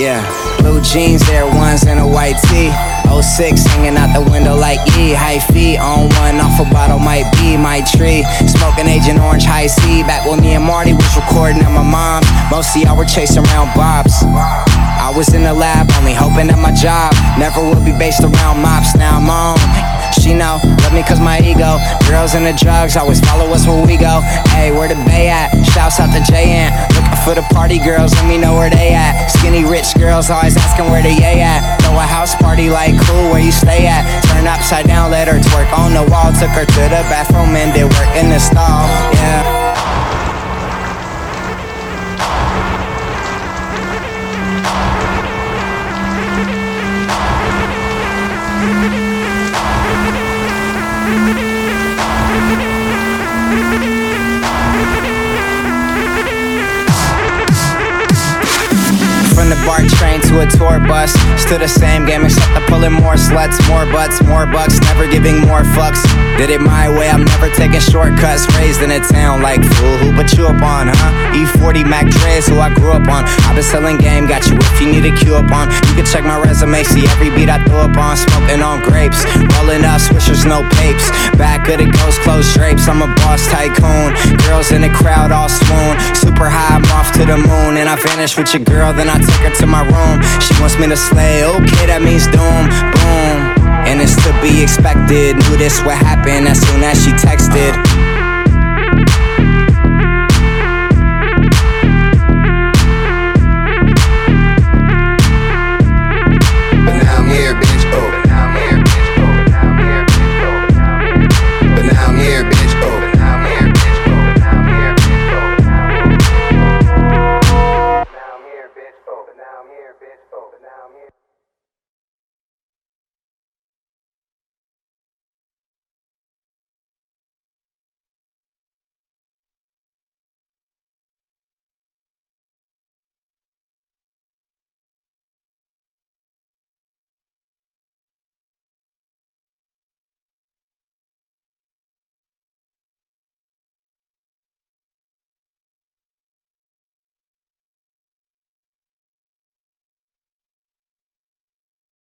Yeah, blue jeans, Air Ones, and a white tee. 06 hanging out the window like E. High feet on one, off a bottle might be my tree. Smoking Agent Orange High C. Back when me and Marty was recording at my mom's. Most of y'all were chasing around bobs. I was in the lab, only hoping that my job never would be based around mops. Now I'm on. She know, love me cause my ego. Girls and the drugs always follow us where we go. Hey, where the bay at? Shouts out to J Ant. Looking for the party girls, let me know where they. Skinny rich girls always asking where the yay at. Throw a house party like cool, where you stay at? Turn upside down, let her twerk on the wall. Took her to the bathroom and did work in the stall. Yeah. The BART train to a tour bus. Still the same game except I'm pulling more sluts More butts, more bucks, never giving more fucks. Did it my way, I'm never taking shortcuts. Raised in a town like fool, who put you up on, huh? E40 Mac Dre's who I grew up on. I've been selling game, got you if you need a cue up on. You can check my resume, see every beat I throw up on. Smoking on grapes, rolling up swishers, no papes Back of the ghost, closed drapes, I'm a boss tycoon. Girls in the crowd all swoon. Super high, I'm off to the moon. And I vanish with your girl, then I take her to my room. She wants me to slay, okay that means doom, boom. And it's to be expected, knew this would happen as soon as she texted